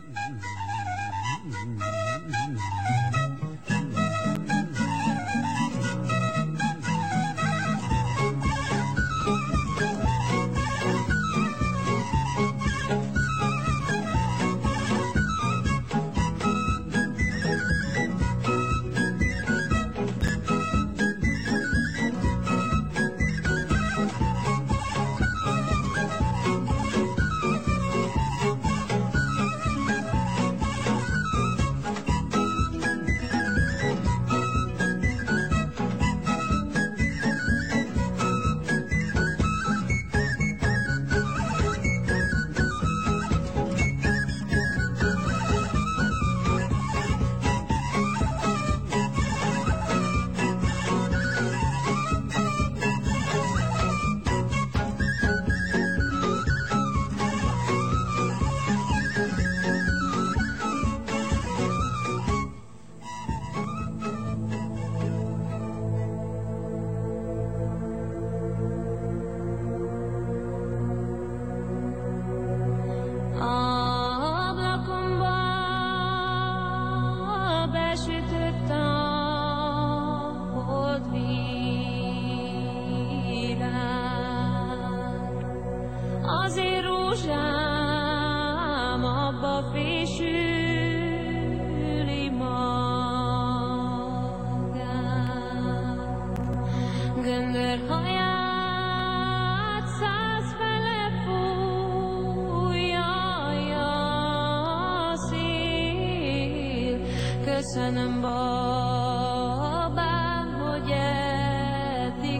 Mm-hmm.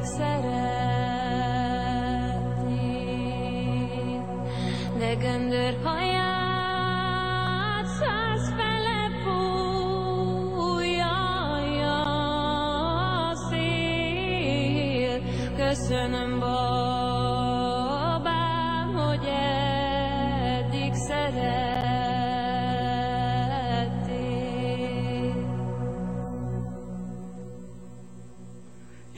pedig szeretnéd. De göndör haját. Köszönöm,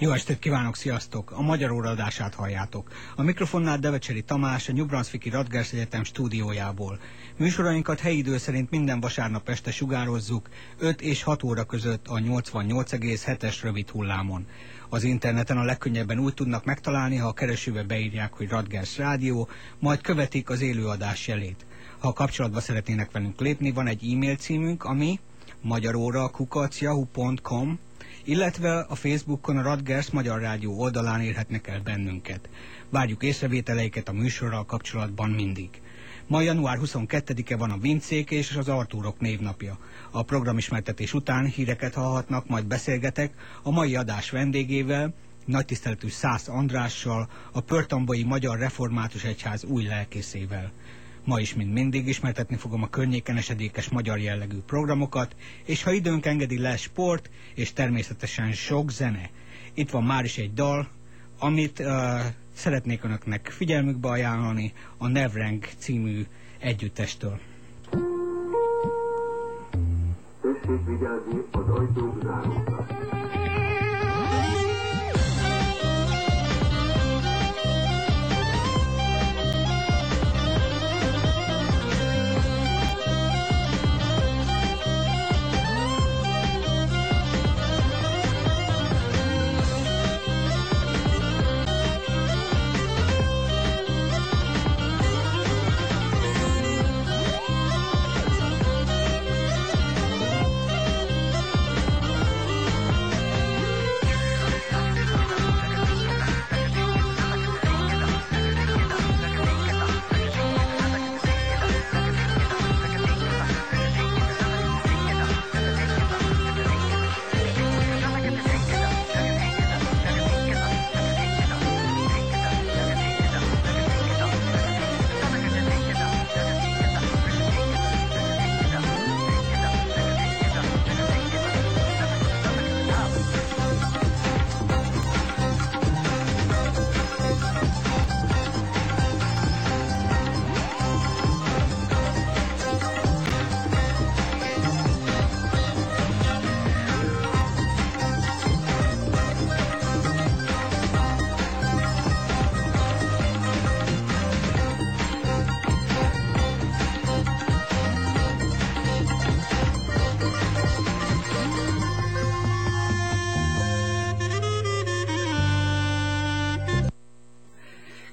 Jó estét kívánok, sziasztok! A Magyar óradását halljátok. A mikrofonnál Devecseri Tamás, a New Brunswicki Radgers Egyetem stúdiójából. Műsorainkat helyi idő szerint minden vasárnap este sugározzuk, 5 és 6 óra között a 88,7-es rövid hullámon. Az interneten a legkönnyebben úgy tudnak megtalálni, ha a keresőbe beírják, hogy Radgers Rádió, majd követik az élőadás jelét. Ha kapcsolatba szeretnének velünk lépni, van egy e-mail címünk, ami magyaróra kukacjahu.com illetve a Facebookon a Radgers Magyar Rádió oldalán érhetnek el bennünket. Várjuk észrevételeiket a műsorral kapcsolatban mindig. Ma január 22-e van a Vincék és az Artúrok névnapja. A programismertetés után híreket hallhatnak, majd beszélgetek a mai adás vendégével, nagy tiszteletű Szász Andrással, a Pörtambai Magyar Református Egyház új lelkészével. Ma is, mint mindig, ismertetni fogom a környéken esedékes magyar jellegű programokat, és ha időnk engedi, lesz sport, és természetesen sok zene. Itt van már is egy dal, amit uh, szeretnék önöknek figyelmükbe ajánlani, a Nevreng című együttestől. Tessék vigyázni az ajtók zárultak.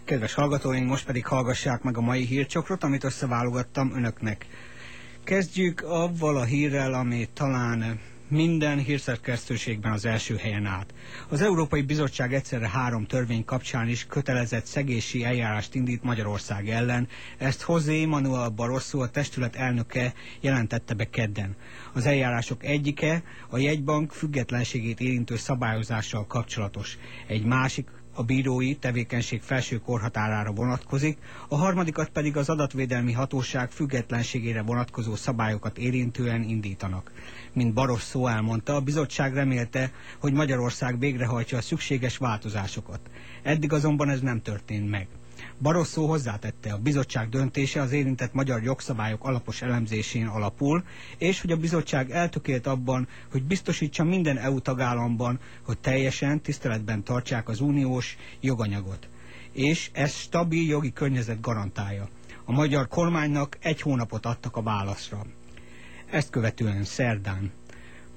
Kedves hallgatóink, most pedig hallgassák meg a mai hírcsokrot, amit összeválogattam önöknek. Kezdjük avval a hírrel, ami talán minden hírszerkesztőségben az első helyen állt. Az Európai Bizottság egyszerre három törvény kapcsán is kötelezett szegési eljárást indít Magyarország ellen. Ezt José Manuel Barroso, a testület elnöke jelentette be kedden. Az eljárások egyike a jegybank függetlenségét érintő szabályozással kapcsolatos. Egy másik a bírói tevékenység felső korhatárára vonatkozik, a harmadikat pedig az adatvédelmi hatóság függetlenségére vonatkozó szabályokat érintően indítanak. Mint Baros szó elmondta, a bizottság remélte, hogy Magyarország végrehajtja a szükséges változásokat. Eddig azonban ez nem történt meg. Barosszó hozzátette, a bizottság döntése az érintett magyar jogszabályok alapos elemzésén alapul, és hogy a bizottság eltökélt abban, hogy biztosítsa minden EU tagállamban, hogy teljesen tiszteletben tartsák az uniós joganyagot. És ez stabil jogi környezet garantálja. A magyar kormánynak egy hónapot adtak a válaszra. Ezt követően szerdán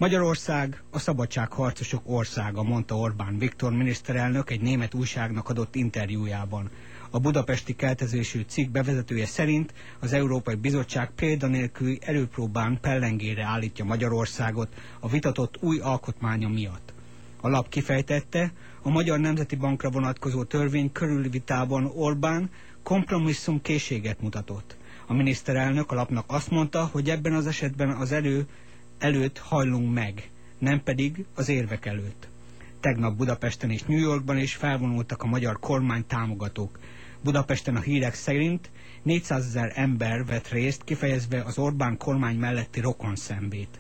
Magyarország a szabadságharcosok országa, mondta Orbán Viktor miniszterelnök egy német újságnak adott interjújában. A budapesti keltezésű cikk bevezetője szerint az Európai Bizottság példanélküli erőpróbán pellengére állítja Magyarországot a vitatott új alkotmánya miatt. A lap kifejtette, a Magyar Nemzeti Bankra vonatkozó törvény körüli vitában Orbán kompromisszum készséget mutatott. A miniszterelnök a lapnak azt mondta, hogy ebben az esetben az elő előtt hajlunk meg, nem pedig az érvek előtt. Tegnap Budapesten és New Yorkban is felvonultak a magyar kormány támogatók. Budapesten a hírek szerint 400 ezer ember vett részt, kifejezve az Orbán kormány melletti rokon szembét.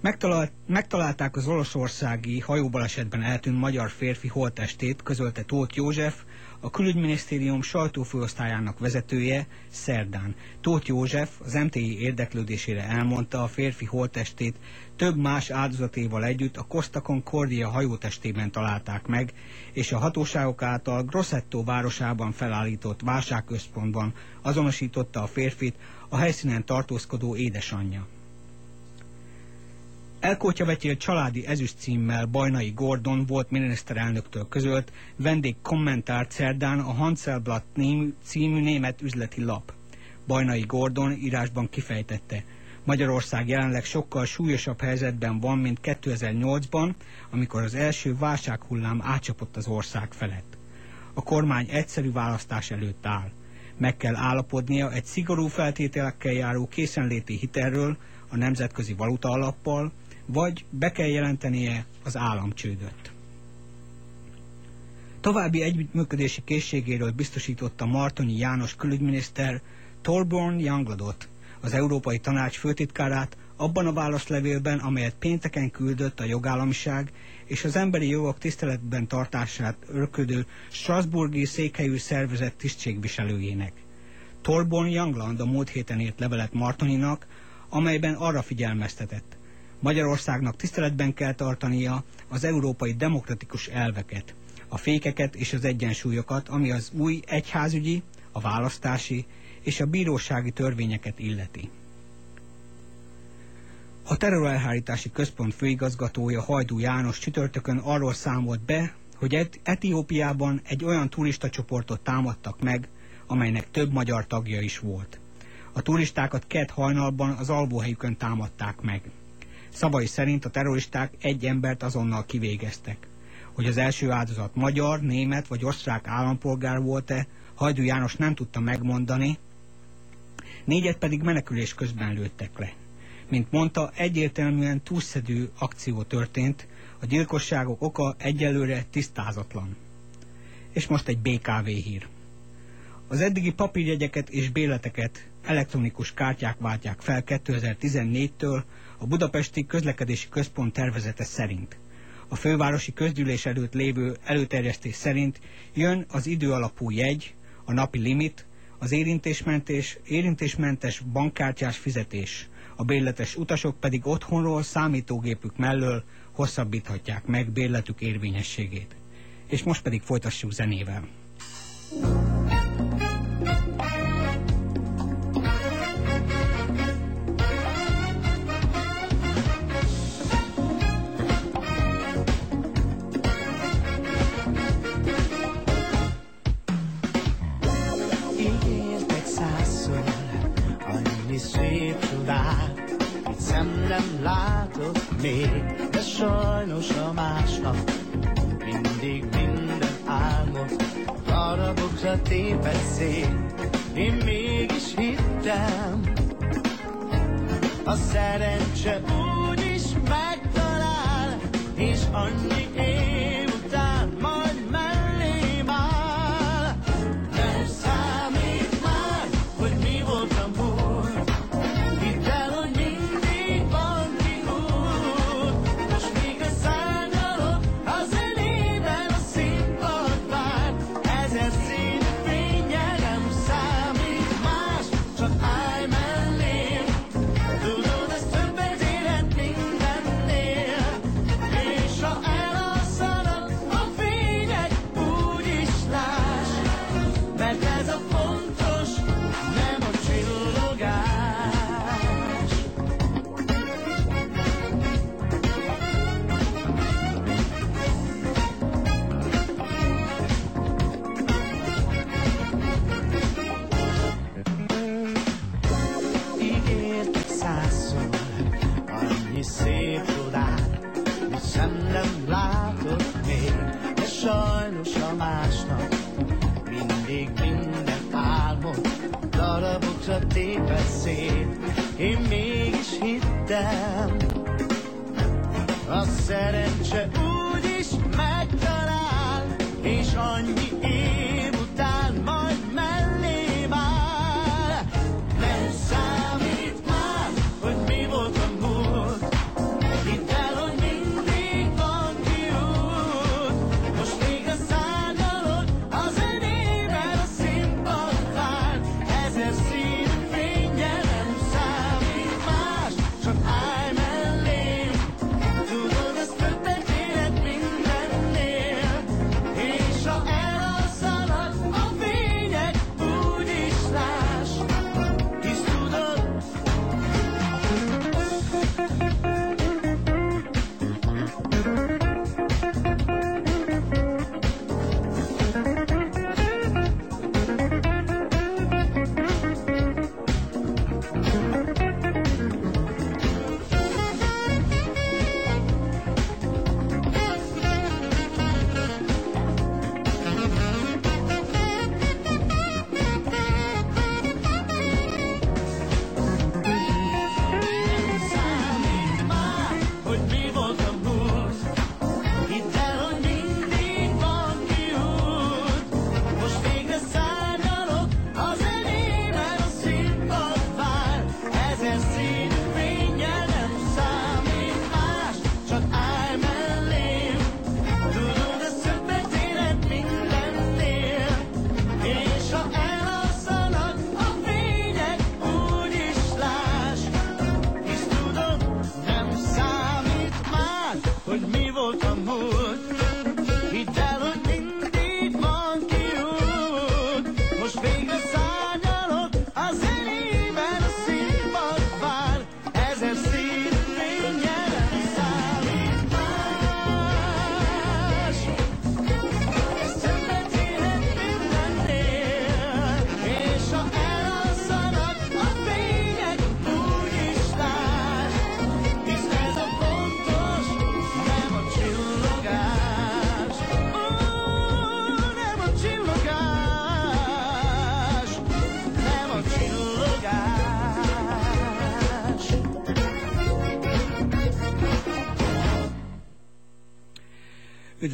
Megtalált, megtalálták az oroszországi hajóbalesetben eltűnt magyar férfi holtestét, közölte Tóth József, a külügyminisztérium sajtófőosztályának vezetője szerdán. Tóth József az MTI érdeklődésére elmondta a férfi holtestét több más áldozatéval együtt a Costa Concordia hajótestében találták meg, és a hatóságok által Grossetto városában felállított válságközpontban azonosította a férfit a helyszínen tartózkodó édesanyja. Elkótya vetyél családi ezüst címmel Bajnai Gordon volt miniszterelnöktől közölt vendég kommentárt szerdán a Hanselblatt című német üzleti lap. Bajnai Gordon írásban kifejtette, Magyarország jelenleg sokkal súlyosabb helyzetben van, mint 2008-ban, amikor az első válsághullám átcsapott az ország felett. A kormány egyszerű választás előtt áll. Meg kell állapodnia egy szigorú feltételekkel járó készenléti hitelről a nemzetközi valuta alappal, vagy be kell jelentenie az államcsődöt. További együttműködési készségéről biztosította Martonyi János külügyminiszter Torborn Youngladot, az Európai Tanács főtitkárát abban a válaszlevélben, amelyet pénteken küldött a jogállamiság és az emberi jogok tiszteletben tartását örködő Strasburgi székhelyű szervezet tisztségviselőjének. Torborn Youngland a múlt héten írt levelet Martoninak, amelyben arra figyelmeztetett, Magyarországnak tiszteletben kell tartania az európai demokratikus elveket, a fékeket és az egyensúlyokat, ami az új egyházügyi, a választási és a bírósági törvényeket illeti. A terrorelhárítási központ főigazgatója Hajdú János csütörtökön arról számolt be, hogy Etiópiában egy olyan turista csoportot támadtak meg, amelynek több magyar tagja is volt. A turistákat kett hajnalban az alvóhelyükön támadták meg. Szavai szerint a terroristák egy embert azonnal kivégeztek. Hogy az első áldozat magyar, német vagy osztrák állampolgár volt-e, Hajdú János nem tudta megmondani, négyet pedig menekülés közben lőttek le. Mint mondta, egyértelműen túlszedő akció történt, a gyilkosságok oka egyelőre tisztázatlan. És most egy BKV hír. Az eddigi papírjegyeket és béleteket elektronikus kártyák váltják fel 2014-től a Budapesti Közlekedési Központ tervezete szerint. A fővárosi közgyűlés előtt lévő előterjesztés szerint jön az időalapú jegy, a napi limit, az érintésmentes, érintésmentes bankkártyás fizetés, a bérletes utasok pedig otthonról számítógépük mellől hosszabbíthatják meg bérletük érvényességét. És most pedig folytassuk zenével. szem még, de sajnos a másnap mindig minden álmot darabokra tépett szét. Én mégis hittem, a szerencse úgy is megtalál, és annyi év mert ez a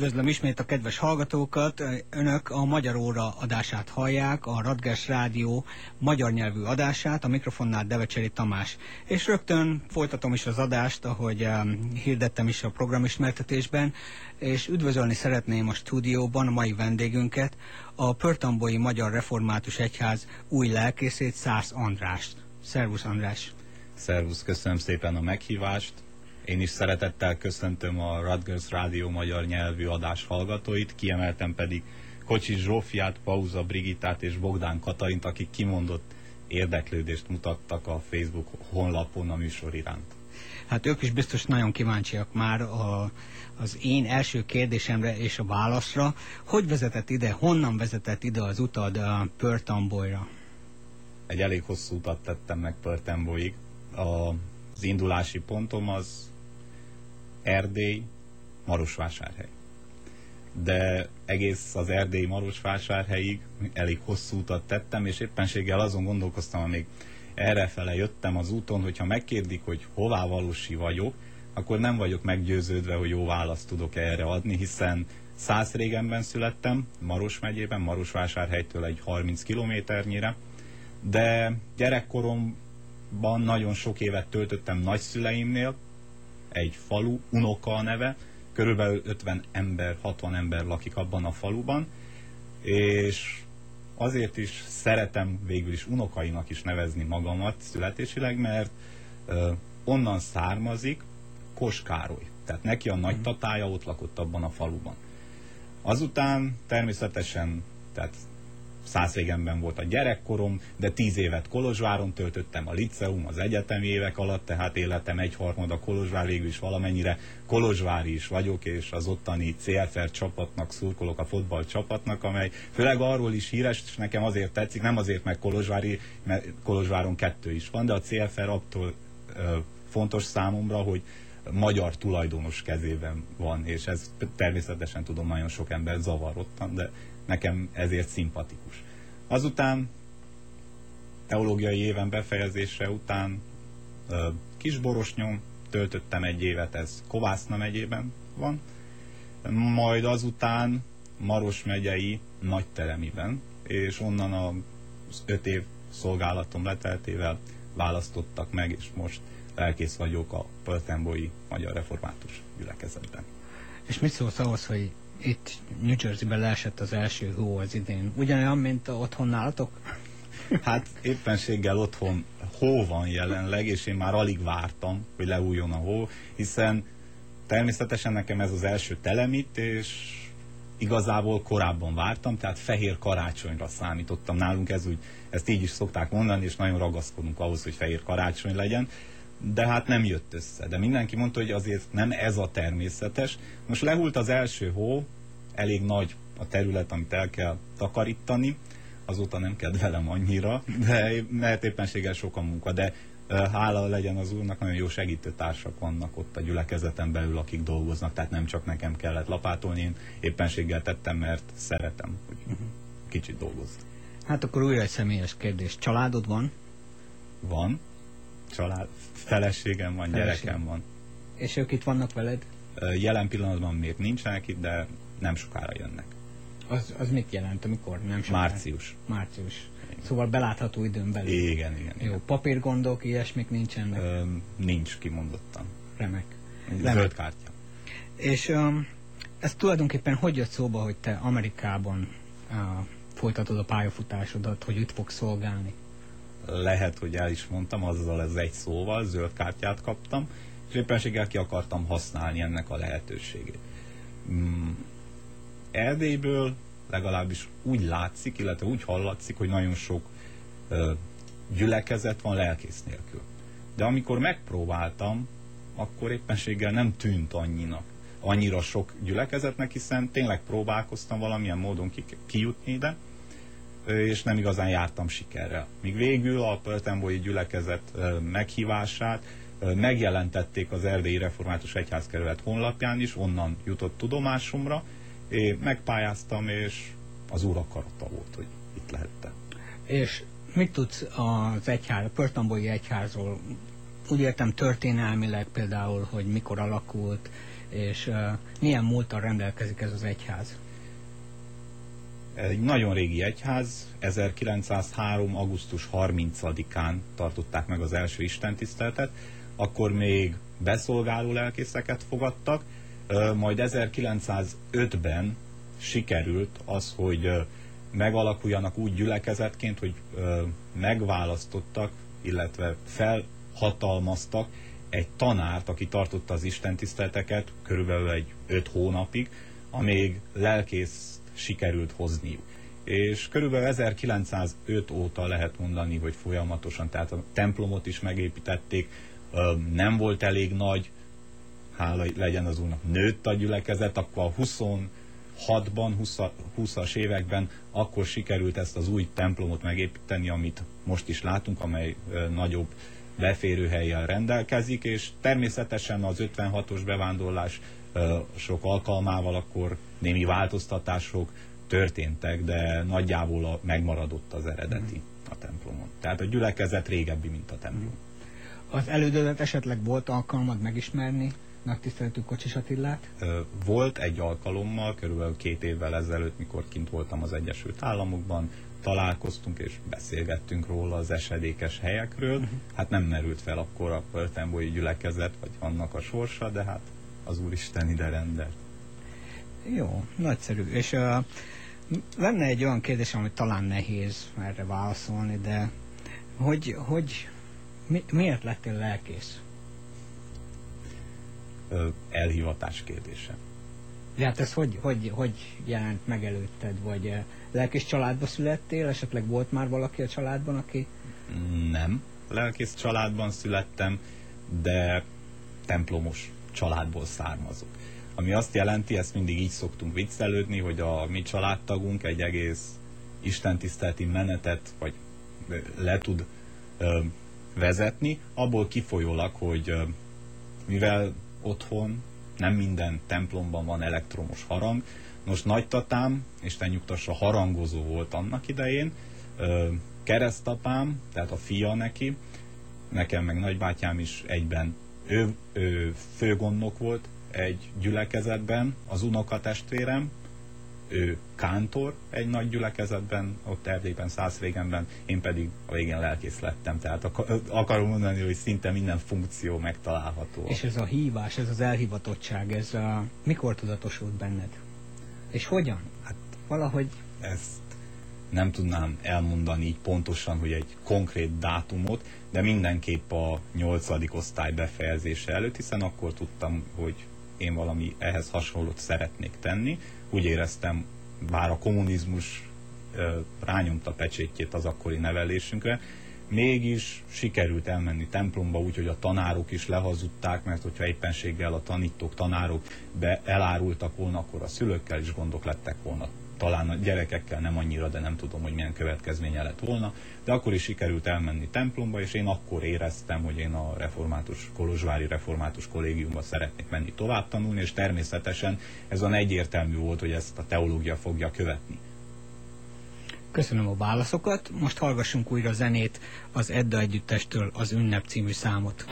Üdvözlöm ismét a kedves hallgatókat. Önök a Magyar Óra adását hallják, a Radgers Rádió magyar nyelvű adását, a mikrofonnál Devecseri Tamás. És rögtön folytatom is az adást, ahogy hirdettem is a programismertetésben, és üdvözölni szeretném a stúdióban a mai vendégünket, a Pörtambói Magyar Református Egyház új lelkészét, Szász Andrást. Szervusz András! Szervusz, köszönöm szépen a meghívást. Én is szeretettel köszöntöm a Rutgers Rádió magyar nyelvű adás hallgatóit, kiemeltem pedig Kocsis Zsófiát, Pauza Brigitát és Bogdán Katalint, akik kimondott érdeklődést mutattak a Facebook honlapon a műsor iránt. Hát ők is biztos nagyon kíváncsiak már a, az én első kérdésemre és a válaszra. Hogy vezetett ide, honnan vezetett ide az utad a Pörtambolyra? Egy elég hosszú utat tettem meg Pörtemboig. A az indulási pontom az Erdély, Marosvásárhely. De egész az Erdély Marosvásárhelyig elég hosszú utat tettem, és éppenséggel azon gondolkoztam, amíg errefele jöttem az úton, hogyha megkérdik, hogy hová valósi vagyok, akkor nem vagyok meggyőződve, hogy jó választ tudok erre adni, hiszen száz régenben születtem, Maros megyében, Marosvásárhelytől egy 30 kilométernyire, de gyerekkoromban nagyon sok évet töltöttem nagyszüleimnél, egy falu, Unoka a neve, körülbelül 50 ember, 60 ember lakik abban a faluban, és azért is szeretem végül is unokainak is nevezni magamat születésileg, mert ö, onnan származik Kos Károly. Tehát neki a nagy tatája ott lakott abban a faluban. Azután természetesen, tehát Szászvégenben volt a gyerekkorom, de tíz évet Kolozsváron töltöttem a liceum, az egyetemi évek alatt, tehát életem egyharmada Kolozsvár, végül is valamennyire Kolozsvári is vagyok, és az ottani CFR csapatnak szurkolok, a fotball csapatnak, amely főleg arról is híres, és nekem azért tetszik, nem azért meg Kolozsvári, mert Kolozsváron kettő is van, de a CFR attól ö, fontos számomra, hogy magyar tulajdonos kezében van, és ez természetesen tudom, nagyon sok ember zavarottan, de nekem ezért szimpatikus. Azután teológiai éven befejezése után Kisborosnyom, töltöttem egy évet, ez Kovászna megyében van, majd azután Maros megyei Nagyteremiben, és onnan az öt év szolgálatom leteltével választottak meg, és most lelkész vagyok a Pöltenboi Magyar Református gyülekezetben. És mit szólsz ahhoz, hogy itt New Jersey-ben leesett az első hó az idén? Ugyanolyan, mint otthon nálatok? Hát éppenséggel otthon hó van jelenleg, és én már alig vártam, hogy leújjon a hó, hiszen természetesen nekem ez az első telemít, és igazából korábban vártam, tehát fehér karácsonyra számítottam. Nálunk ez úgy, ezt így is szokták mondani, és nagyon ragaszkodunk ahhoz, hogy fehér karácsony legyen de hát nem jött össze. De mindenki mondta, hogy azért nem ez a természetes. Most lehult az első hó, elég nagy a terület, amit el kell takarítani, azóta nem kedvelem annyira, de mert éppenséggel sok a munka, de hála legyen az úrnak, nagyon jó segítőtársak vannak ott a gyülekezeten belül, akik dolgoznak, tehát nem csak nekem kellett lapátolni, én éppenséggel tettem, mert szeretem, hogy kicsit dolgozni. Hát akkor újra egy személyes kérdés. Családod van? Van, család, feleségem van, Feleség. gyerekem van. És ők itt vannak veled? Jelen pillanatban még nincsenek itt, de nem sokára jönnek. Az, az mit jelent, amikor nem sokára? Március. Március. Szóval belátható időn belül. Igen, igen. Jó, igen. papírgondok, ilyesmik nincsenek. Ö, nincs kimondottan. Remek. Zöld kártya. És um, ez tulajdonképpen hogy jött szóba, hogy te Amerikában uh, folytatod a pályafutásodat, hogy itt fogsz szolgálni? Lehet, hogy el is mondtam, azzal ez egy szóval, zöld kártyát kaptam, és éppenséggel ki akartam használni ennek a lehetőségét. Mm, Erdélyből legalábbis úgy látszik, illetve úgy hallatszik, hogy nagyon sok ö, gyülekezet van lelkész nélkül. De amikor megpróbáltam, akkor éppenséggel nem tűnt annyinak, annyira sok gyülekezetnek, hiszen tényleg próbálkoztam valamilyen módon ki, kijutni ide, és nem igazán jártam sikerrel. Míg végül a Pöltenboi gyülekezet meghívását megjelentették az Erdélyi Református Egyházkerület honlapján is, onnan jutott tudomásomra, én megpályáztam, és az úr akarata volt, hogy itt lehettem. És mit tudsz az egyház, a Pörtambói egyházról? Úgy értem történelmileg például, hogy mikor alakult, és uh, milyen múltal rendelkezik ez az egyház? Egy nagyon régi egyház, 1903. augusztus 30-án tartották meg az első istentiszteletet, akkor még beszolgáló lelkészeket fogadtak, majd 1905-ben sikerült az, hogy megalakuljanak úgy gyülekezetként, hogy megválasztottak, illetve felhatalmaztak egy tanárt, aki tartotta az istentiszteleteket körülbelül egy öt hónapig, amíg lelkész sikerült hozniuk. És körülbelül 1905 óta lehet mondani, hogy folyamatosan, tehát a templomot is megépítették, nem volt elég nagy, hála legyen az úrnak, nőtt a gyülekezet, akkor a 26-ban, 20 20-as években akkor sikerült ezt az új templomot megépíteni, amit most is látunk, amely nagyobb beférőhelyjel rendelkezik, és természetesen az 56-os bevándorlás sok alkalmával akkor némi változtatások történtek, de nagyjából a, megmaradott az eredeti a templomon. Tehát a gyülekezet régebbi, mint a templom. Az elődödet esetleg volt alkalmad megismerni megtiszteltű Kocsis Attillát? Volt egy alkalommal, körülbelül két évvel ezelőtt, mikor kint voltam az Egyesült Államokban, találkoztunk és beszélgettünk róla az esedékes helyekről. Mhm. Hát nem merült fel akkor a Pörtenbói gyülekezet, vagy annak a sorsa, de hát az Úristen ide rendelt. Jó, nagyszerű. És uh, lenne egy olyan kérdés, ami talán nehéz erre válaszolni, de hogy, hogy mi, miért lettél lelkész? Elhivatás kérdése. De hát ez hogy, hogy, hogy jelent meg előtted? Vagy lelkész családba születtél? Esetleg volt már valaki a családban, aki... Nem. Lelkész családban születtem, de templomos családból származok. Ami azt jelenti, ezt mindig így szoktunk viccelődni, hogy a mi családtagunk egy egész istentiszteleti menetet, vagy le tud ö, vezetni, abból kifolyólag, hogy ö, mivel otthon nem minden templomban van elektromos harang, most nagytatám, Isten nyugtassa, harangozó volt annak idején, ö, keresztapám, tehát a fia neki, nekem meg nagybátyám is egyben, ő, ő főgondnok volt egy gyülekezetben, az unokatestvérem, ő kántor egy nagy gyülekezetben, ott Erdélyben, Szászrégenben, én pedig a végén lelkész lettem. Tehát ak- akarom mondani, hogy szinte minden funkció megtalálható. És ez a hívás, ez az elhivatottság, ez a, mikor tudatosult benned? És hogyan? Hát valahogy ezt nem tudnám elmondani így pontosan, hogy egy konkrét dátumot, de mindenképp a nyolcadik osztály befejezése előtt, hiszen akkor tudtam, hogy én valami ehhez hasonlót szeretnék tenni. Úgy éreztem, bár a kommunizmus rányomta pecsétjét az akkori nevelésünkre, mégis sikerült elmenni templomba, úgyhogy a tanárok is lehazudták, mert hogyha éppenséggel a tanítók, tanárok be elárultak volna, akkor a szülőkkel is gondok lettek volna. Talán a gyerekekkel nem annyira, de nem tudom, hogy milyen következménye lett volna. De akkor is sikerült elmenni templomba, és én akkor éreztem, hogy én a református, Kolozsvári református kollégiumba szeretnék menni tovább tanulni, és természetesen ez olyan egyértelmű volt, hogy ezt a teológia fogja követni. köszönöm a válaszokat. Most hallgassunk újra zenét az Edda Együttestől az Ünnep című számot.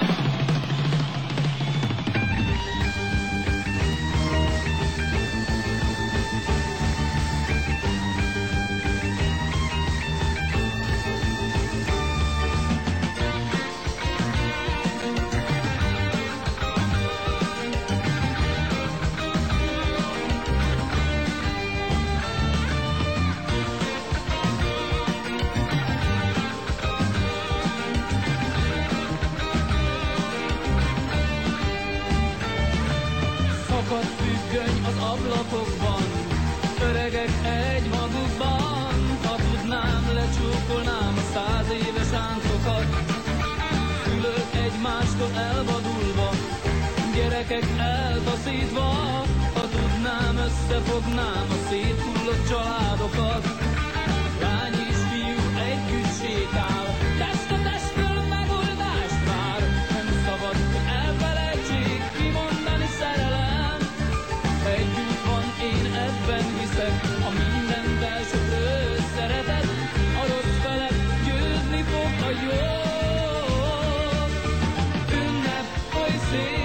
see.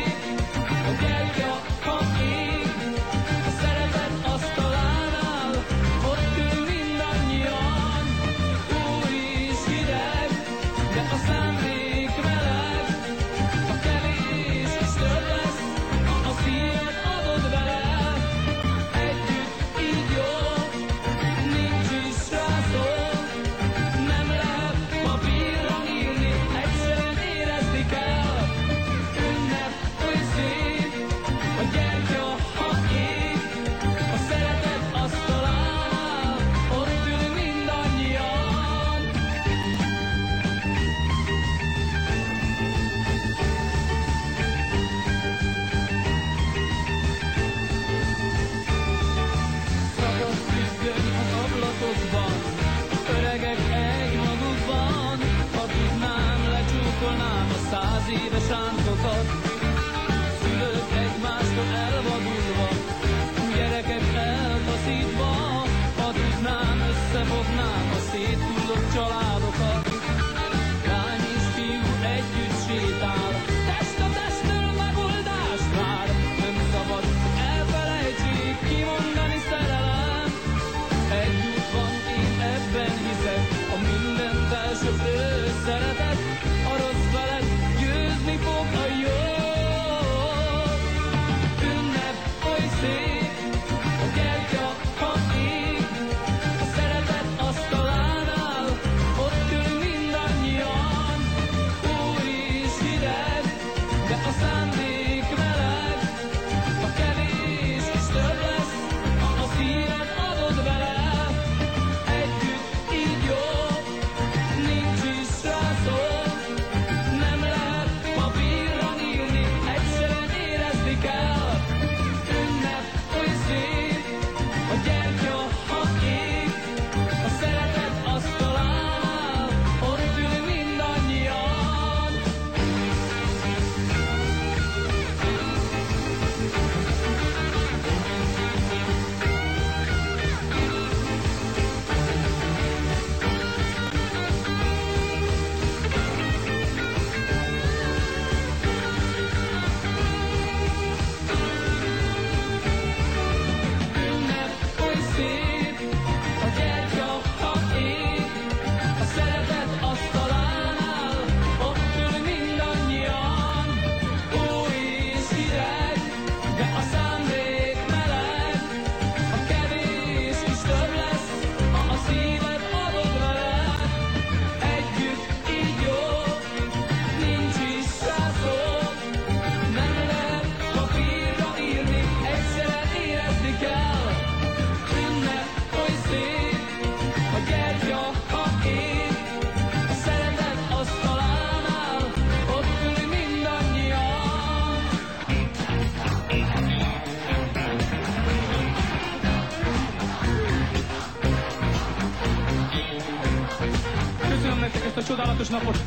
Napot.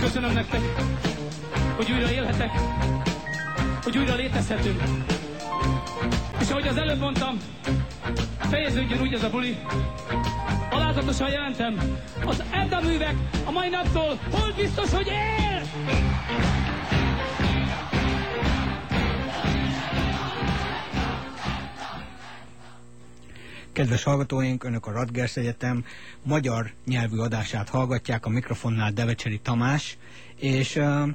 Köszönöm nektek, hogy újra élhetek, hogy újra létezhetünk. És ahogy az előbb mondtam, fejeződjön úgy ez a buli. Alázatosan jelentem, az Edda művek a mai naptól hol biztos, hogy él! Kedves hallgatóink, Önök a Radgers Egyetem magyar nyelvű adását hallgatják, a mikrofonnál Devecseri Tamás, és uh,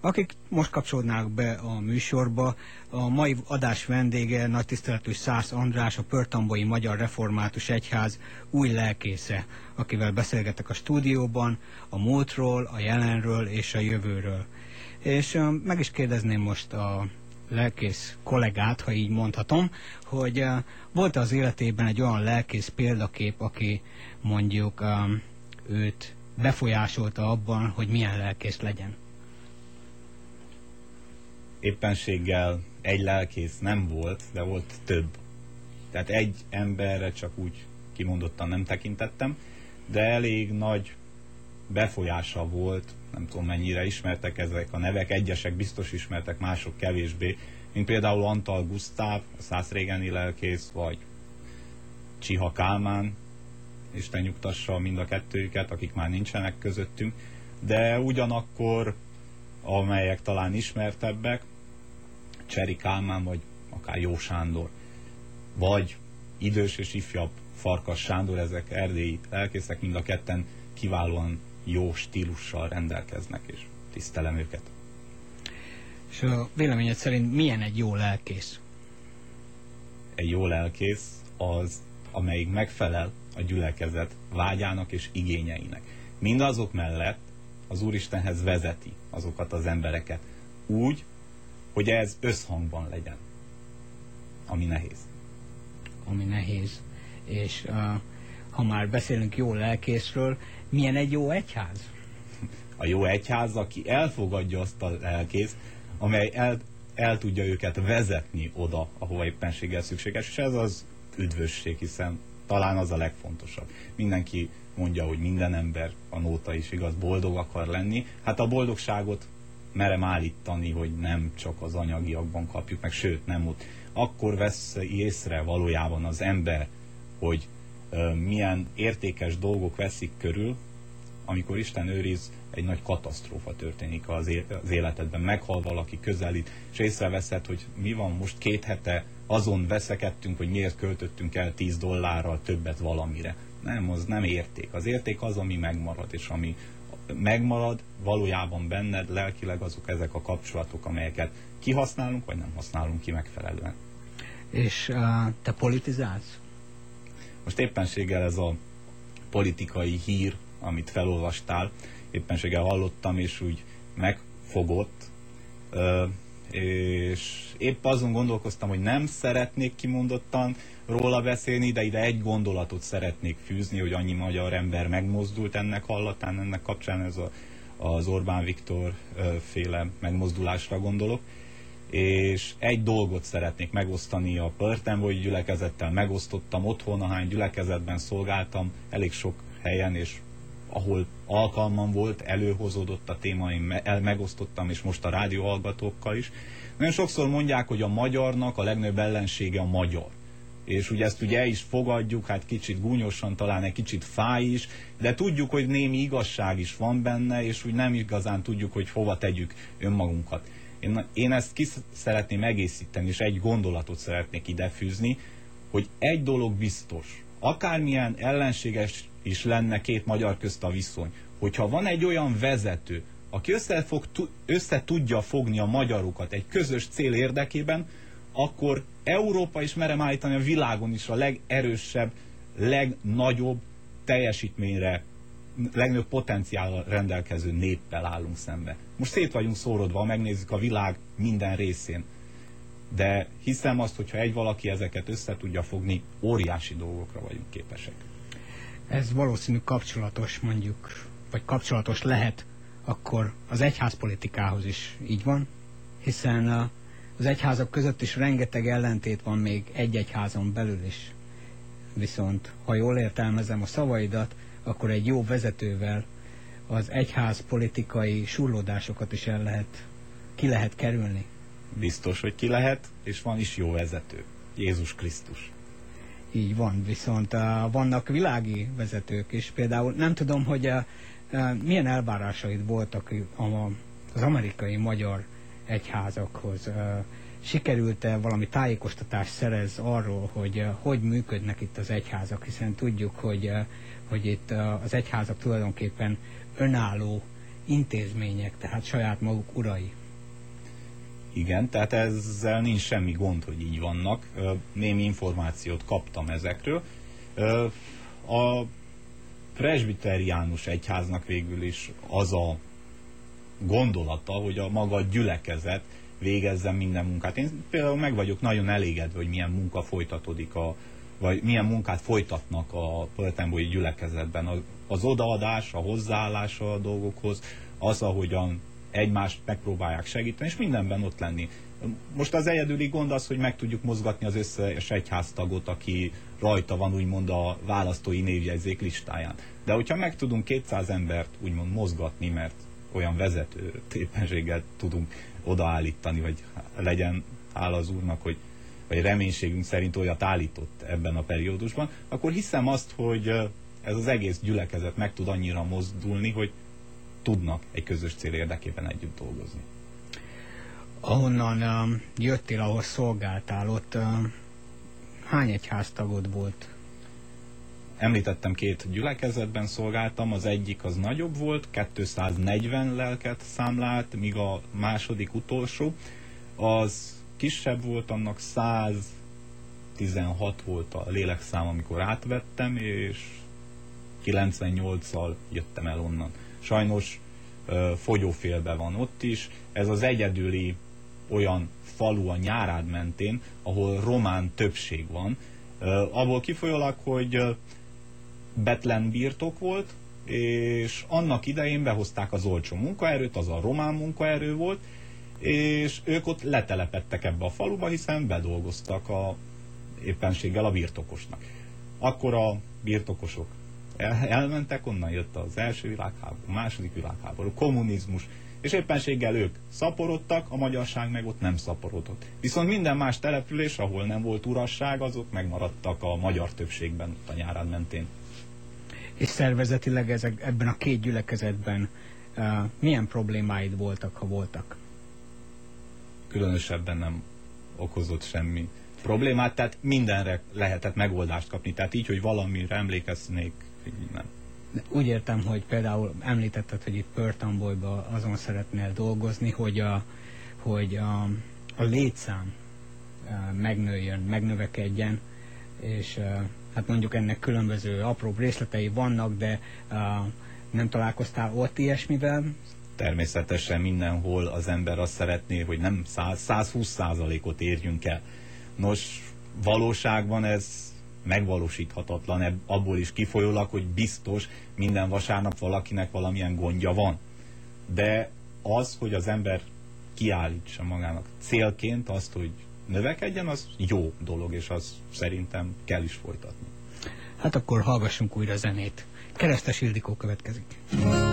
akik most kapcsolódnának be a műsorba, a mai adás vendége nagy tiszteletű Szász András, a Pörtamboi Magyar Református Egyház új lelkésze, akivel beszélgetek a stúdióban a múltról, a jelenről és a jövőről. És uh, meg is kérdezném most a lelkész kollégát, ha így mondhatom, hogy uh, volt az életében egy olyan lelkész példakép, aki mondjuk um, őt befolyásolta abban, hogy milyen lelkész legyen. éppenséggel egy lelkész nem volt, de volt több. Tehát egy emberre csak úgy kimondottan nem tekintettem, de elég nagy befolyása volt, nem tudom mennyire ismertek ezek a nevek, egyesek biztos ismertek, mások kevésbé, mint például Antal Gusztáv, a szászrégeni lelkész, vagy Csiha Kálmán, Isten nyugtassa mind a kettőjüket, akik már nincsenek közöttünk, de ugyanakkor, amelyek talán ismertebbek, Cseri Kálmán, vagy akár Jó Sándor, vagy idős és ifjabb Farkas Sándor, ezek erdélyi lelkészek, mind a ketten kiválóan jó stílussal rendelkeznek, és tisztelem őket. És a véleményed szerint milyen egy jó lelkész? Egy jó lelkész az, amelyik megfelel a gyülekezet vágyának és igényeinek. Mindazok mellett az Úristenhez vezeti azokat az embereket úgy, hogy ez összhangban legyen, ami nehéz. Ami nehéz. És uh, ha már beszélünk jó lelkészről, milyen egy jó egyház? A jó egyház, aki elfogadja azt a lelkész, amely el, el tudja őket vezetni oda, ahova éppenséggel szükséges, és ez az üdvösség, hiszen talán az a legfontosabb. Mindenki mondja, hogy minden ember, a nóta is igaz, boldog akar lenni. Hát a boldogságot merem állítani, hogy nem csak az anyagiakban kapjuk meg, sőt nem ott. Akkor vesz észre valójában az ember, hogy milyen értékes dolgok veszik körül, amikor Isten őriz, egy nagy katasztrófa történik az, életedben, meghal valaki, közelít, és észreveszed, hogy mi van most két hete, azon veszekedtünk, hogy miért költöttünk el 10 dollárral többet valamire. Nem, az nem érték. Az érték az, ami megmarad, és ami megmarad valójában benned, lelkileg azok ezek a kapcsolatok, amelyeket kihasználunk, vagy nem használunk ki megfelelően. És uh, te politizálsz? Most éppenséggel ez a politikai hír, amit felolvastál, éppenséggel hallottam, és úgy megfogott, és épp azon gondolkoztam, hogy nem szeretnék kimondottan róla beszélni, de ide egy gondolatot szeretnék fűzni, hogy annyi magyar ember megmozdult ennek hallatán, ennek kapcsán ez a, az Orbán Viktor féle megmozdulásra gondolok, és egy dolgot szeretnék megosztani a Pörtenvoi gyülekezettel, megosztottam otthon, ahány gyülekezetben szolgáltam, elég sok helyen, és ahol alkalmam volt, előhozódott a téma, én me- el megosztottam, és most a rádió hallgatókkal is. Nagyon sokszor mondják, hogy a magyarnak a legnagyobb ellensége a magyar. És ugye ezt ugye el is fogadjuk, hát kicsit gúnyosan, talán egy kicsit fáj is, de tudjuk, hogy némi igazság is van benne, és úgy nem igazán tudjuk, hogy hova tegyük önmagunkat. Én, én ezt ki szeretném egészíteni, és egy gondolatot szeretnék idefűzni, hogy egy dolog biztos, akármilyen ellenséges is lenne két magyar közt a viszony, hogyha van egy olyan vezető, aki össze, fog, össze tudja fogni a magyarokat egy közös cél érdekében, akkor Európa is merem állítani a világon is a legerősebb, legnagyobb teljesítményre, legnagyobb potenciállal rendelkező néppel állunk szembe. Most szét vagyunk szórodva, megnézzük a világ minden részén. De hiszem azt, hogyha egy valaki ezeket össze tudja fogni, óriási dolgokra vagyunk képesek. Ez valószínű kapcsolatos mondjuk, vagy kapcsolatos lehet akkor az egyházpolitikához is így van, hiszen a- az egyházak között is rengeteg ellentét van még egy egyházon belül is. Viszont, ha jól értelmezem a szavaidat, akkor egy jó vezetővel az egyház politikai surlódásokat is el lehet, ki lehet kerülni. Biztos, hogy ki lehet, és van is jó vezető. Jézus Krisztus. Így van, viszont uh, vannak világi vezetők is. Például nem tudom, hogy uh, uh, milyen elvárásaid voltak a, az amerikai magyar egyházakhoz. Uh, sikerült-e valami tájékoztatást szerez arról, hogy uh, hogy működnek itt az egyházak, hiszen tudjuk, hogy, uh, hogy itt az egyházak tulajdonképpen önálló intézmények, tehát saját maguk urai. Igen, tehát ezzel nincs semmi gond, hogy így vannak. Némi információt kaptam ezekről. A presbiteriánus egyháznak végül is az a gondolata, hogy a maga gyülekezet végezzen minden munkát. Én például meg vagyok nagyon elégedve, hogy milyen munka folytatódik a vagy milyen munkát folytatnak a Pöltenbói gyülekezetben. Az odaadás, a hozzáállás a dolgokhoz, az, ahogyan egymást megpróbálják segíteni, és mindenben ott lenni. Most az egyedüli gond az, hogy meg tudjuk mozgatni az összes egyháztagot, aki rajta van úgymond a választói névjegyzék listáján. De hogyha meg tudunk 200 embert úgymond mozgatni, mert olyan vezető éppenséggel tudunk odaállítani, vagy legyen hála az úrnak, hogy vagy reménységünk szerint olyat állított ebben a periódusban, akkor hiszem azt, hogy ez az egész gyülekezet meg tud annyira mozdulni, hogy tudnak egy közös cél érdekében együtt dolgozni. Ahonnan um, jöttél, ahol szolgáltál, ott um, hány egyháztagod volt? Említettem, két gyülekezetben szolgáltam, az egyik az nagyobb volt, 240 lelket számlált, míg a második utolsó, az kisebb volt, annak 116 volt a lélekszám, amikor átvettem, és 98-szal jöttem el onnan. Sajnos ö, fogyófélbe van ott is, ez az egyedüli olyan falu a nyárád mentén, ahol román többség van, Ö, abból kifolyólag, hogy ö, betlen birtok volt, és annak idején behozták az olcsó munkaerőt, az a román munkaerő volt, és ők ott letelepettek ebbe a faluba, hiszen bedolgoztak a éppenséggel a birtokosnak. Akkor a birtokosok el, elmentek, onnan jött az első világháború, a második világháború, kommunizmus, és éppenséggel ők szaporodtak, a magyarság meg ott nem szaporodott. Viszont minden más település, ahol nem volt urasság, azok megmaradtak a magyar többségben ott a nyárán mentén. És szervezetileg ezek, ebben a két gyülekezetben uh, milyen problémáid voltak, ha voltak? Különösebben nem okozott semmi problémát, tehát mindenre lehetett megoldást kapni. Tehát így, hogy valamire emlékeznék, nem. De Úgy értem, hogy például említetted, hogy itt Pörtambolyba azon szeretnél dolgozni, hogy a, hogy a, a létszám eh, megnőjön, megnövekedjen, és eh, hát mondjuk ennek különböző apró részletei vannak, de eh, nem találkoztál ott ilyesmivel? Természetesen mindenhol az ember azt szeretné, hogy nem 100, 120 százalékot érjünk el. Nos, valóságban ez megvalósíthatatlan, abból is kifolyólag, hogy biztos minden vasárnap valakinek valamilyen gondja van. De az, hogy az ember kiállítsa magának célként azt, hogy növekedjen, az jó dolog, és az szerintem kell is folytatni. Hát akkor hallgassunk újra zenét. Keresztes Ildikó következik. Semmi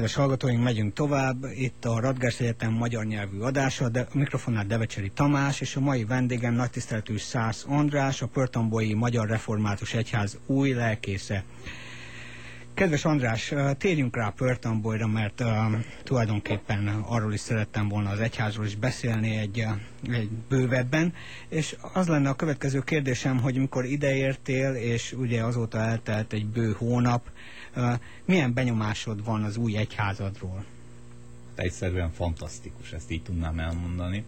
Kedves hallgatóink, megyünk tovább. Itt a Radgers Egyetem magyar nyelvű adása, de a mikrofonnál Devecseri Tamás, és a mai vendégem nagy tiszteletű Szász András, a Pörtambói Magyar Református Egyház új lelkésze. Kedves András, uh, térjünk rá Pörtambolyra, mert uh, tulajdonképpen arról is szerettem volna az egyházról is beszélni egy, uh, egy bővebben, és az lenne a következő kérdésem, hogy mikor ideértél, és ugye azóta eltelt egy bő hónap, uh, milyen benyomásod van az új egyházadról? Egyszerűen fantasztikus, ezt így tudnám elmondani.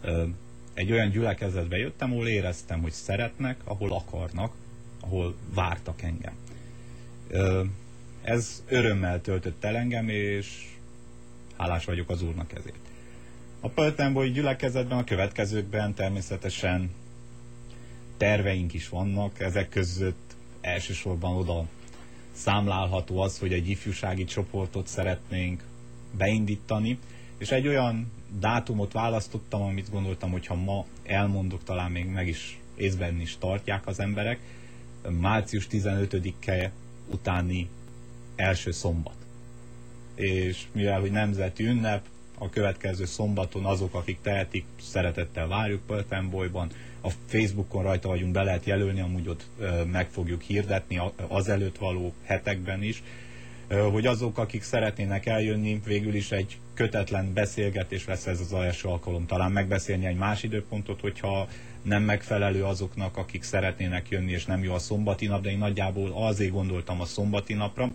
Ö, Egy olyan gyülekezetbe jöttem, ahol éreztem, hogy szeretnek, ahol akarnak, ahol vártak engem. Ö, Ez örömmel töltött el engem, és hálás vagyok az Úrnak ezért. A Pöltenboly gyülekezetben, a következőkben természetesen terveink is vannak, ezek között elsősorban oda számlálható az, hogy egy ifjúsági csoportot szeretnénk beindítani, és egy olyan dátumot választottam, amit gondoltam, hogy ha ma elmondok, talán még meg is észben is tartják az emberek. Március 15-e utáni első szombat. És mivel, hogy nemzeti ünnep, a következő szombaton azok, akik tehetik, szeretettel várjuk Pöltenbolyban. A Facebookon rajta vagyunk, be lehet jelölni, amúgy ott meg fogjuk hirdetni a- az előtt való hetekben is, hogy azok, akik szeretnének eljönni, végül is egy kötetlen beszélgetés lesz ez az első alkalom. Talán megbeszélni egy más időpontot, hogyha nem megfelelő azoknak, akik szeretnének jönni, és nem jó a szombati nap, de én nagyjából azért gondoltam a szombati napra,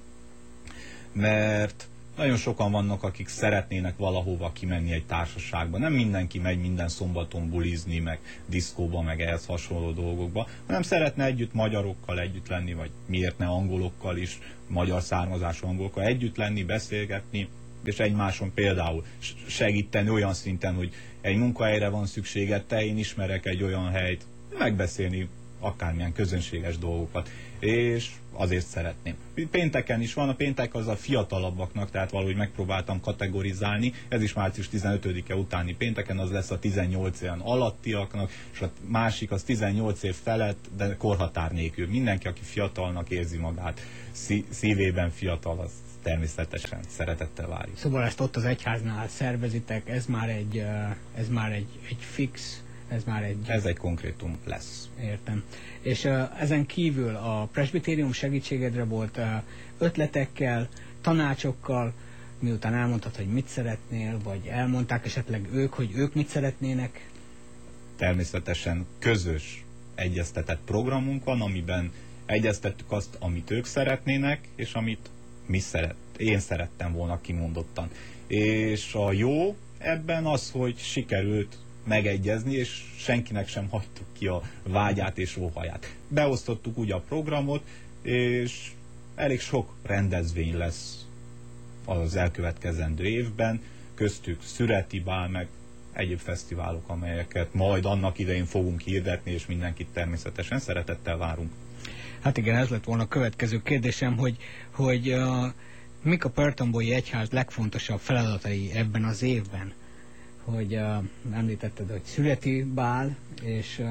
mert nagyon sokan vannak, akik szeretnének valahova kimenni egy társaságba. Nem mindenki megy minden szombaton bulizni, meg diszkóba, meg ehhez hasonló dolgokba, hanem szeretne együtt magyarokkal együtt lenni, vagy miért ne angolokkal is, magyar származású angolokkal együtt lenni, beszélgetni, és egymáson például segíteni olyan szinten, hogy egy munkahelyre van szükséged, te én ismerek egy olyan helyt, megbeszélni akármilyen közönséges dolgokat. És azért szeretném. Pénteken is van, a péntek az a fiatalabbaknak, tehát valahogy megpróbáltam kategorizálni, ez is március 15-e utáni pénteken, az lesz a 18 éven alattiaknak, és a másik az 18 év felett, de korhatár nélkül. Mindenki, aki fiatalnak érzi magát, szí- szívében fiatal, az természetesen szeretettel várjuk. Szóval ezt ott az egyháznál szervezitek, ez már egy, ez már egy, egy fix, ez már egy... Ez egy konkrétum lesz. Értem. És uh, ezen kívül a presbitérium segítségedre volt uh, ötletekkel, tanácsokkal, miután elmondtad, hogy mit szeretnél, vagy elmondták esetleg ők, hogy ők mit szeretnének. természetesen közös egyeztetett programunk van, amiben egyeztettük azt, amit ők szeretnének, és amit mi szeret, én szerettem volna kimondottan. És a jó ebben az, hogy sikerült megegyezni, és senkinek sem hagytuk ki a vágyát és óhaját. Beosztottuk úgy a programot, és elég sok rendezvény lesz az elkövetkezendő évben, köztük Szüreti Bál, meg egyéb fesztiválok, amelyeket majd annak idején fogunk hirdetni, és mindenkit természetesen szeretettel várunk. Hát igen, ez lett volna a következő kérdésem, hogy, hogy uh, mik a Pörtambói Egyház legfontosabb feladatai ebben az évben? Hogy uh, említetted, hogy születi bál, és uh,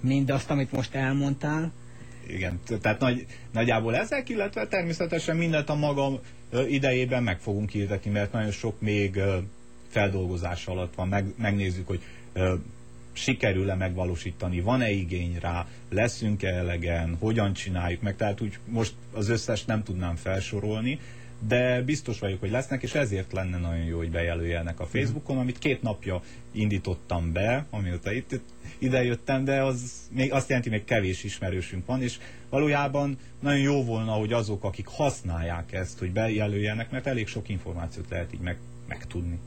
mindazt, amit most elmondtál, Igen, tehát nagy, nagyjából ezek, illetve természetesen mindent a maga ö, idejében meg fogunk hirdetni, mert nagyon sok még ö, feldolgozás alatt van. Meg, megnézzük, hogy ö, sikerül-e megvalósítani, van-e igény rá, leszünk-e elegen, hogyan csináljuk meg, tehát úgy most az összes nem tudnám felsorolni, de biztos vagyok, hogy lesznek, és ezért lenne nagyon jó, hogy bejelöljenek a Facebookon, amit két napja indítottam be, amióta itt idejöttem, de az még azt jelenti, még kevés ismerősünk van, és valójában nagyon jó volna, hogy azok, akik használják ezt, hogy bejelöljenek, mert elég sok információt lehet így meg, megtudni.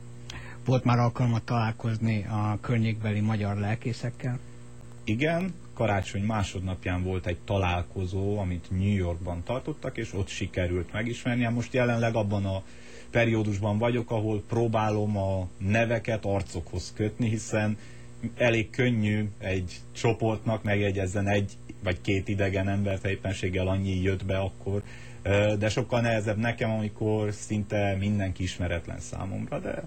volt már alkalmat találkozni a környékbeli magyar lelkészekkel. Igen, karácsony másodnapján volt egy találkozó, amit New Yorkban tartottak, és ott sikerült megismerni. Hát Most jelenleg abban a periódusban vagyok, ahol próbálom a neveket arcokhoz kötni, hiszen elég könnyű egy csoportnak megjegyezzen egy vagy két idegen embert, ha éppenséggel annyi jött be akkor, de sokkal nehezebb nekem, amikor szinte mindenki ismeretlen számomra, de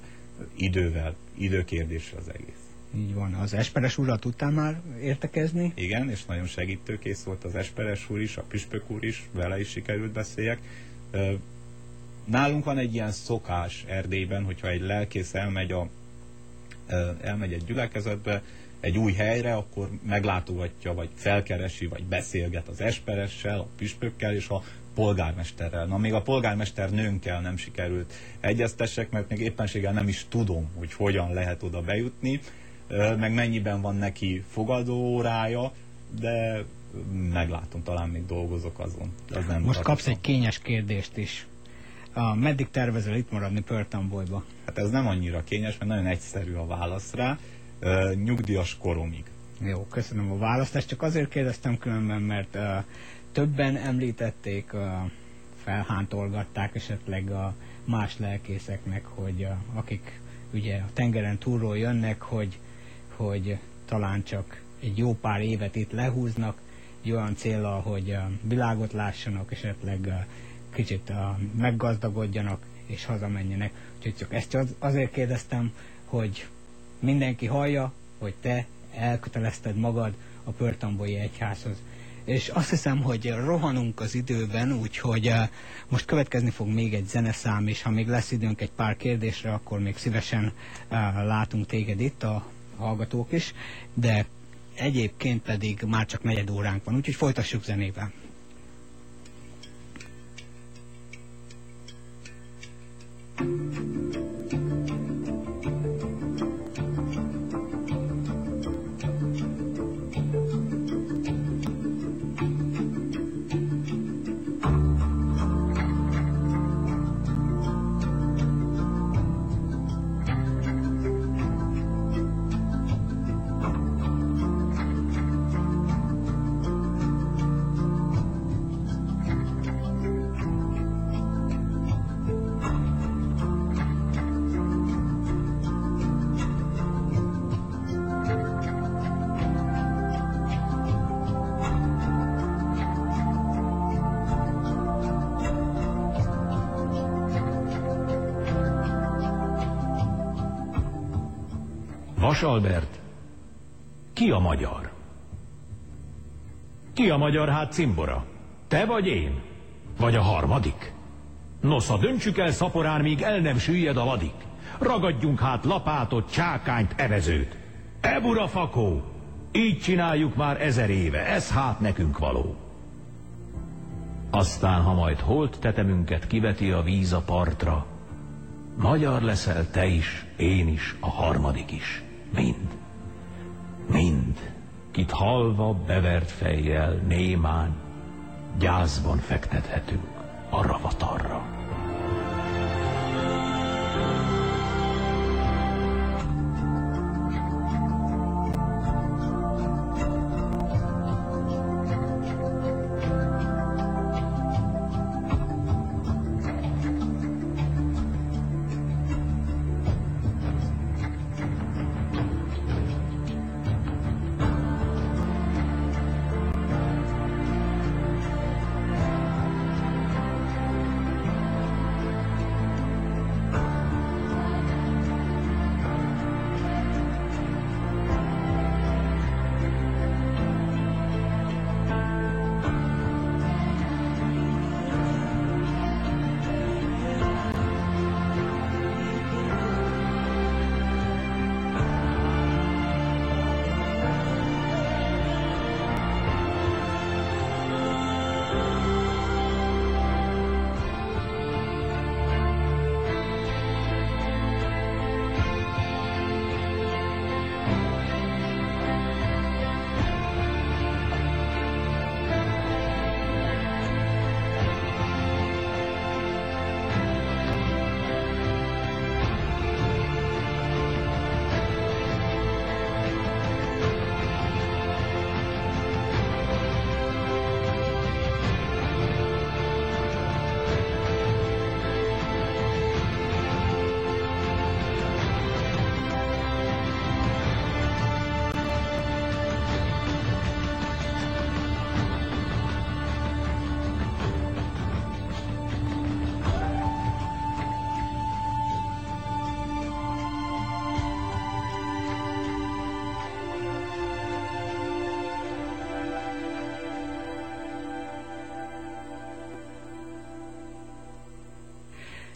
idővel, időkérdés az egész. Így van. Az Esperes úrral tudtál már értekezni? Igen, és nagyon segítőkész volt az Esperes úr is, a Püspök úr is, vele is sikerült beszéljek. Nálunk van egy ilyen szokás Erdélyben, hogyha egy lelkész elmegy, a, elmegy egy gyülekezetbe, egy új helyre, akkor meglátogatja, vagy felkeresi, vagy beszélget az esperessel, a püspökkel, és ha polgármesterrel. Na, még a polgármester nőnkkel nem sikerült egyeztessek, mert még éppenséggel nem is tudom, hogy hogyan lehet oda bejutni, meg mennyiben van neki fogadóórája, de meglátom, talán még dolgozok azon. Az nem Most kapsz egy kényes kérdést is. A, meddig tervezel itt maradni Pörtambolyba? Hát ez nem annyira kényes, mert nagyon egyszerű a válasz rá. Ö, nyugdíjas koromig. Jó, köszönöm a választást. Csak azért kérdeztem különben, mert uh, többen említették, uh, felhántolgatták esetleg a más lelkészeknek, hogy uh, akik ugye a tengeren túlról jönnek, hogy, hogy talán csak egy jó pár évet itt lehúznak, egy olyan célral, hogy világot lássanak, esetleg kicsit meggazdagodjanak és hazamenjenek. Úgyhogy csak ezt az- azért kérdeztem, hogy mindenki hallja, hogy te elkötelezted magad a Pörtamboi Egyházhoz. És azt hiszem, hogy rohanunk az időben, úgyhogy eh, most következni fog még egy zeneszám, és ha még lesz időnk egy pár kérdésre, akkor még szívesen eh, látunk téged itt, a hallgatók is, de egyébként pedig már csak negyed óránk van, úgyhogy folytassuk zenével. Vas Albert, ki a magyar? Ki a magyar hát cimbora? Te vagy én? Vagy a harmadik? Nosza, döntsük el szaporán, míg el nem süllyed a vadik. Ragadjunk hát lapátot, csákányt, evezőt. Ebura fakó! Így csináljuk már ezer éve, ez hát nekünk való. Aztán, ha majd holt tetemünket kiveti a víz a partra, Magyar leszel te is, én is, a harmadik is. Mind. Mind. Kit halva, bevert fejjel, némán, gyászban fektethetünk a ravatarra.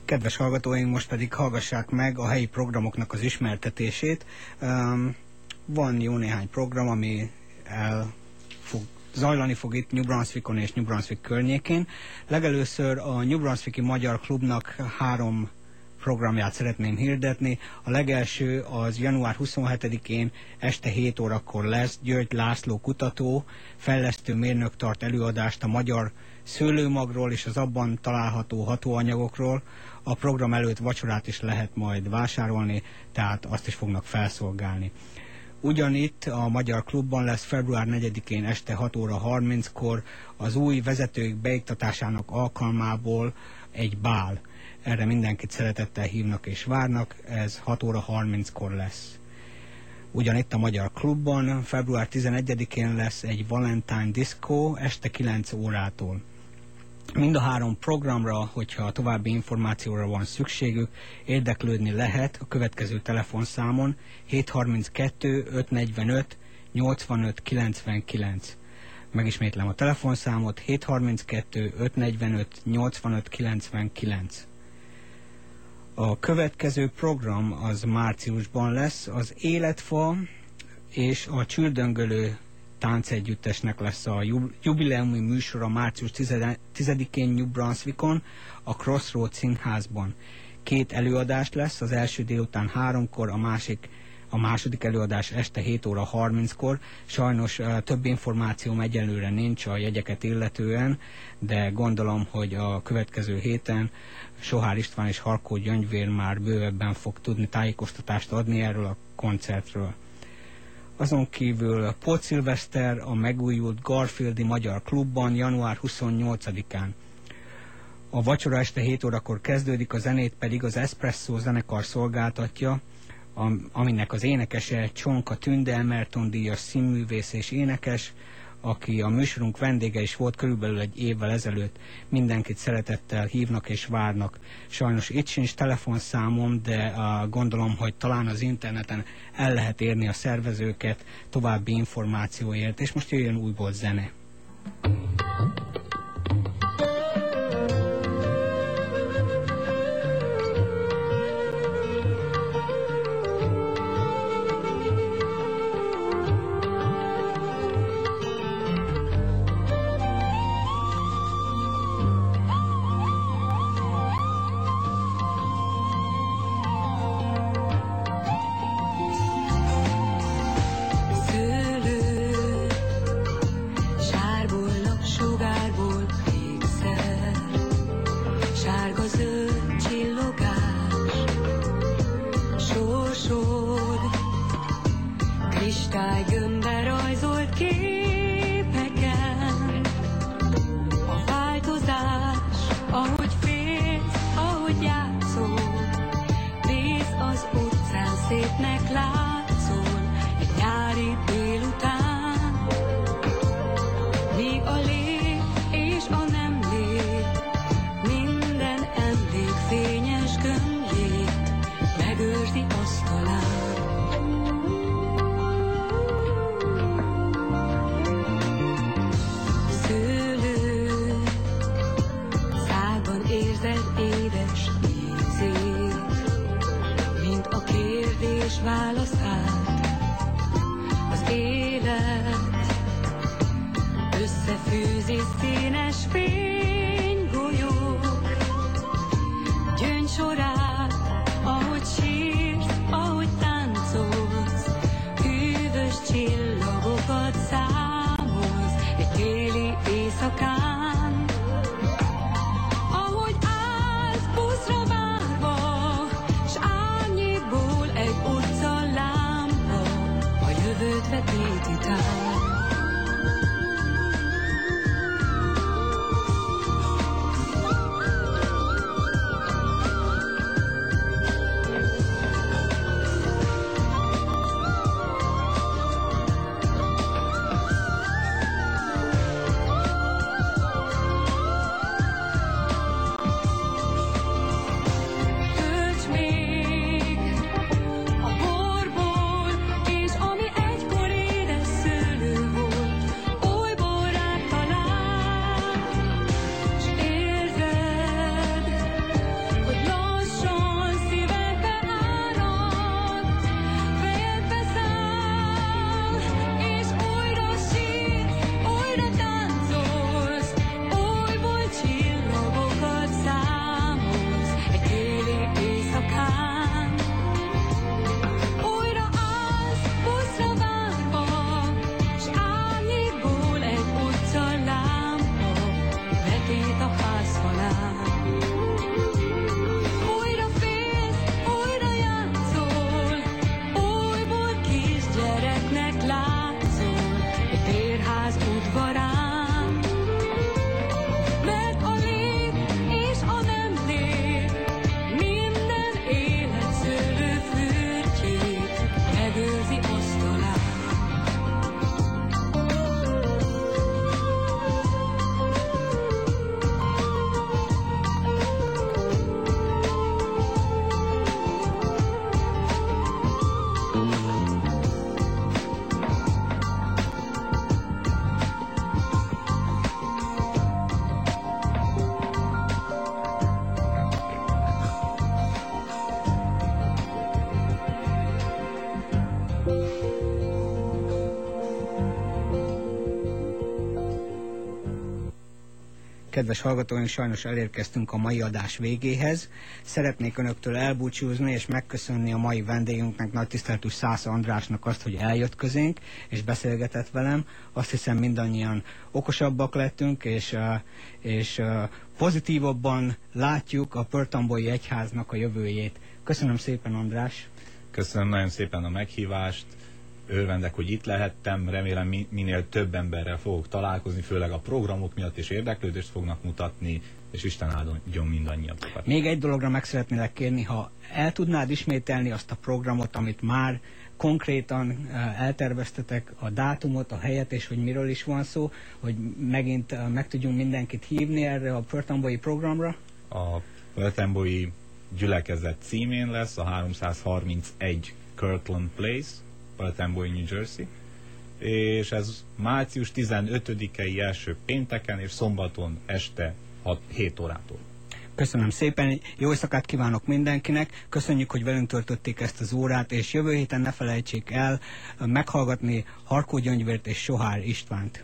Kedves hallgatóink, most pedig hallgassák meg a helyi programoknak az ismertetését. Van jó néhány program, ami el fog zajlani fog itt New Brunswickon és New Brunswick környékén. Legelőször a New Brunswicki Magyar Klubnak három programját szeretném hirdetni. A legelső az január 27-én este 7 órakor lesz. György László kutató, fejlesztő mérnök tart előadást a magyar szőlőmagról és az abban található hatóanyagokról. A program előtt vacsorát is lehet majd vásárolni, tehát azt is fognak felszolgálni. Ugyanitt a Magyar Klubban lesz február 4-én este 6 óra 30-kor az új vezetők beiktatásának alkalmából egy bál. Erre mindenkit szeretettel hívnak és várnak, ez 6 óra 30-kor lesz. Ugyanitt a Magyar Klubban február 11-én lesz egy Valentine Disco este 9 órától. Mind a három programra, hogyha további információra van szükségük, érdeklődni lehet a következő telefonszámon 732 545 85 99. Megismétlem a telefonszámot 732 545 85 99. A következő program az márciusban lesz, az Életfa és a Csürdöngölő táncegyüttesnek lesz a jub- jubileumi műsora március 10-én New Brunswickon, a Crossroads Színházban. Két előadás lesz, az első délután háromkor, a másik a második előadás este 7 óra 30-kor. Sajnos több információm egyelőre nincs a jegyeket illetően, de gondolom, hogy a következő héten Sohár István és Harkó Gyöngyvér már bővebben fog tudni tájékoztatást adni erről a koncertről. Azon kívül Paul Szilveszter a megújult Garfieldi Magyar Klubban január 28-án. A vacsora este 7 órakor kezdődik, a zenét pedig az Espresso zenekar szolgáltatja, am- aminek az énekese Csonka Tünde, Emerton díjas színművész és énekes, aki a műsorunk vendége is volt körülbelül egy évvel ezelőtt. Mindenkit szeretettel hívnak és várnak. Sajnos itt sincs telefonszámom, de uh, gondolom, hogy talán az interneten el lehet érni a szervezőket további információért, és most jöjjön újból zene. Szőlő, 滴答 Kedves hallgatóink, sajnos elérkeztünk a mai adás végéhez. Szeretnék önöktől elbúcsúzni és megköszönni a mai vendégünknek, nagy tiszteletű Szász Andrásnak azt, hogy eljött közénk és beszélgetett velem. Azt hiszem mindannyian okosabbak lettünk, és, és pozitívabban látjuk a Pörtambói Egyháznak a jövőjét. Köszönöm szépen, András! Köszönöm nagyon szépen a meghívást, örvendek, hogy itt lehettem, remélem mi- minél több emberrel fogok találkozni, főleg a programok miatt és érdeklődést fognak mutatni, és Isten áldjon mindannyiatokat. Még egy dologra meg szeretnélek kérni, ha el tudnád ismételni azt a programot, amit már konkrétan eh, elterveztetek, a dátumot, a helyet, és hogy miről is van szó, hogy megint eh, meg tudjunk mindenkit hívni erre a Pörtambói programra. A Pörtembói gyülekezet címén lesz a 331 Kirkland Place, Pörtembói, New Jersey, és ez március 15-i első pénteken és szombaton este 6, 7 órától. Köszönöm szépen, jó éjszakát kívánok mindenkinek, köszönjük, hogy velünk töltötték ezt az órát, és jövő héten ne felejtsék el meghallgatni Harkó Gyöngyvért és Sohár Istvánt.